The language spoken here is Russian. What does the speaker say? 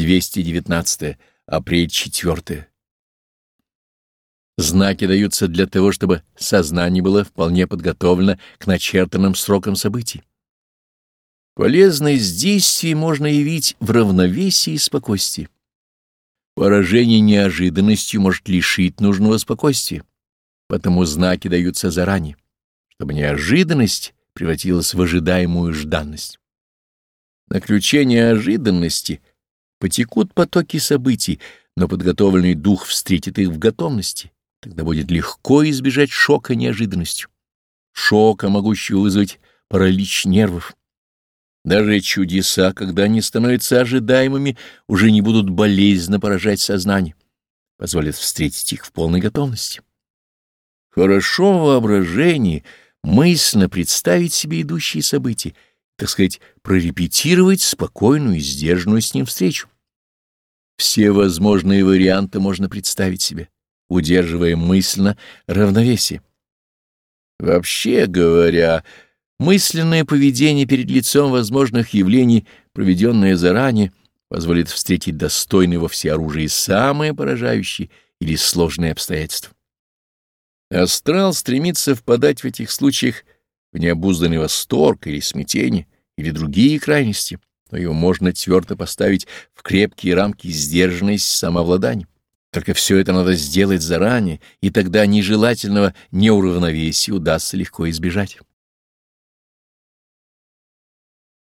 219. Апрель 4. Знаки даются для того, чтобы сознание было вполне подготовлено к начертанным срокам событий. Полезность действий можно явить в равновесии и спокойствии. Поражение неожиданностью может лишить нужного спокойствия, потому знаки даются заранее, чтобы неожиданность превратилась в ожидаемую жданность. На ключе неожиданности потекут потоки событий, но подготовленный дух встретит их в готовности. Тогда будет легко избежать шока неожиданностью, шока, могущего вызвать паралич нервов. Даже чудеса, когда они становятся ожидаемыми, уже не будут болезненно поражать сознание, позволят встретить их в полной готовности. Хорошо в воображении мысленно представить себе идущие события, так сказать, прорепетировать спокойную и сдержанную с ним встречу. Все возможные варианты можно представить себе удерживая мысленно равновесие. Вообще говоря, мысленное поведение перед лицом возможных явлений, проведенное заранее, позволит встретить достойные во всеоружии самые поражающие или сложные обстоятельства. Астрал стремится впадать в этих случаях в необузданный восторг или смятение, или другие крайности, но его можно твердо поставить в крепкие рамки сдержанности самообладания. Только все это надо сделать заранее, и тогда нежелательного неуравновесия удастся легко избежать.